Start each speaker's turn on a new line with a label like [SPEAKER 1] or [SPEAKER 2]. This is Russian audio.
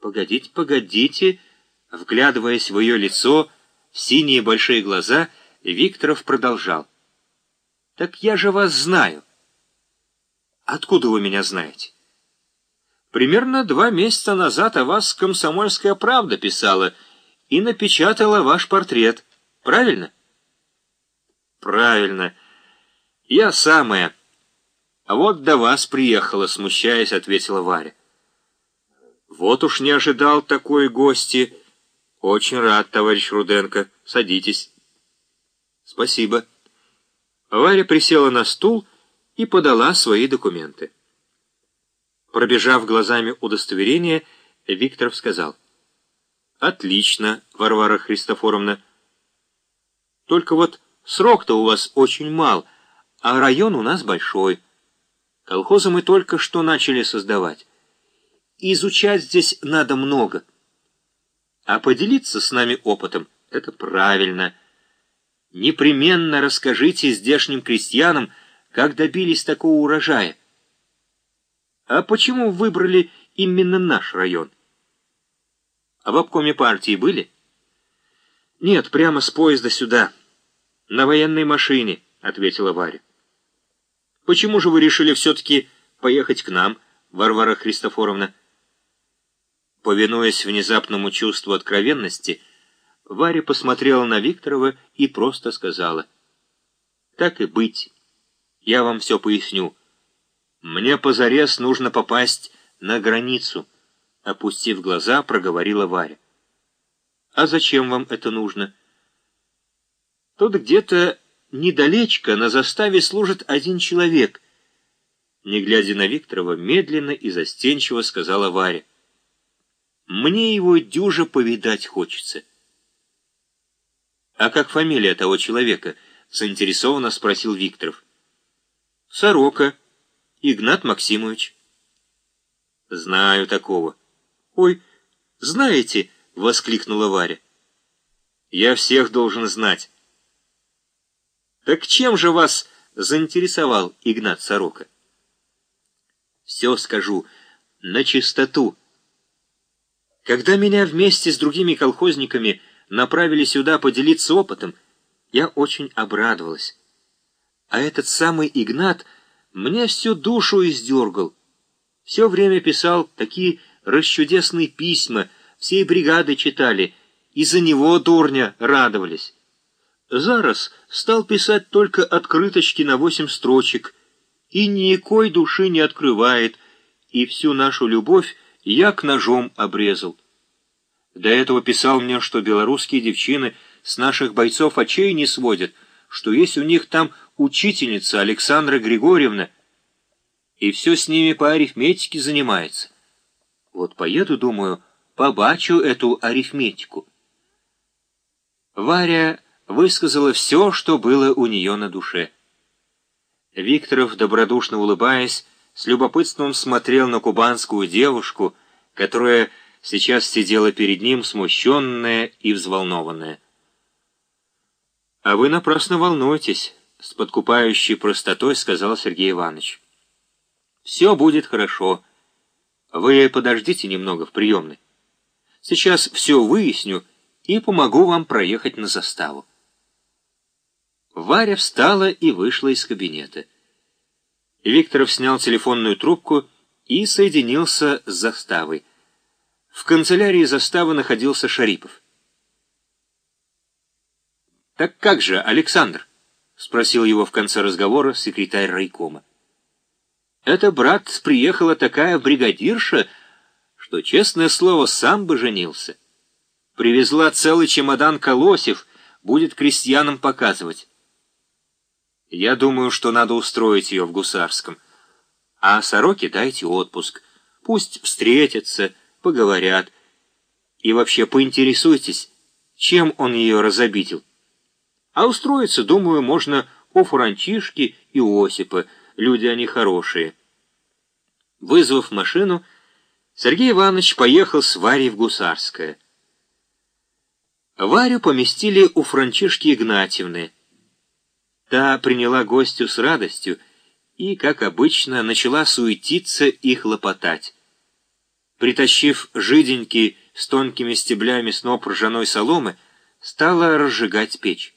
[SPEAKER 1] Погодите, погодите, вглядываясь в ее лицо, в синие большие глаза, Викторов продолжал. Так я же вас знаю. Откуда вы меня знаете? Примерно два месяца назад о вас «Комсомольская правда» писала и напечатала ваш портрет. Правильно? Правильно. Я самая. А вот до вас приехала, смущаясь, ответила Варя. Вот уж не ожидал такой гости. Очень рад, товарищ Руденко. Садитесь. Спасибо. Варя присела на стул и подала свои документы. Пробежав глазами удостоверение, Викторов сказал. «Отлично, Варвара Христофоровна. Только вот срок-то у вас очень мал, а район у нас большой. Колхозы мы только что начали создавать. Изучать здесь надо много. А поделиться с нами опытом — это правильно. Непременно расскажите здешним крестьянам, как добились такого урожая. А почему выбрали именно наш район? А в обкоме партии были? Нет, прямо с поезда сюда. На военной машине, ответила Варя. Почему же вы решили все-таки поехать к нам, Варвара Христофоровна? Повинуясь внезапному чувству откровенности, Варя посмотрела на Викторова и просто сказала. «Так и быть. Я вам все поясню. «Мне позарез нужно попасть на границу», — опустив глаза, проговорила Варя. «А зачем вам это нужно?» «Тут где-то недалечко на заставе служит один человек», — не глядя на Викторова, медленно и застенчиво сказала Варя. «Мне его дюжа повидать хочется». «А как фамилия того человека?» — заинтересованно спросил Викторов. «Сорока». Игнат Максимович. Знаю такого. Ой, знаете, воскликнула Варя. Я всех должен знать. Так чем же вас заинтересовал Игнат Сорока? Все скажу, на чистоту. Когда меня вместе с другими колхозниками направили сюда поделиться опытом, я очень обрадовалась. А этот самый Игнат — мне всю душу издергал. Все время писал такие расчудесные письма, всей бригады читали, и за него, дурня, радовались. Зараз стал писать только открыточки на восемь строчек, и никакой души не открывает, и всю нашу любовь я к ножом обрезал. До этого писал мне, что белорусские девчины с наших бойцов очей не сводят, что есть у них там учительница Александра Григорьевна, и все с ними по арифметике занимается. Вот поеду, думаю, побачу эту арифметику. Варя высказала все, что было у нее на душе. Викторов, добродушно улыбаясь, с любопытством смотрел на кубанскую девушку, которая сейчас сидела перед ним, смущенная и взволнованная. «А вы напрасно волнуетесь», — с подкупающей простотой сказал Сергей Иванович. «Все будет хорошо. Вы подождите немного в приемной. Сейчас все выясню и помогу вам проехать на заставу». Варя встала и вышла из кабинета. Викторов снял телефонную трубку и соединился с заставой. В канцелярии заставы находился Шарипов. «Так как же, Александр?» — спросил его в конце разговора секретарь райкома. «Это, брат, приехала такая бригадирша, что, честное слово, сам бы женился. Привезла целый чемодан колосев, будет крестьянам показывать. Я думаю, что надо устроить ее в Гусарском. А сороке дайте отпуск. Пусть встретятся, поговорят. И вообще поинтересуйтесь, чем он ее разобидел. А устроиться, думаю, можно у Франчишки и Осипа. Люди они хорошие. Вызвав машину, Сергей Иванович поехал с Варей в Гусарское. Варю поместили у Франчишки Игнатьевны. Та приняла гостю с радостью и, как обычно, начала суетиться и хлопотать. притащив жиденький с тонкими стеблями сноп ржаной соломы, стала разжигать печь.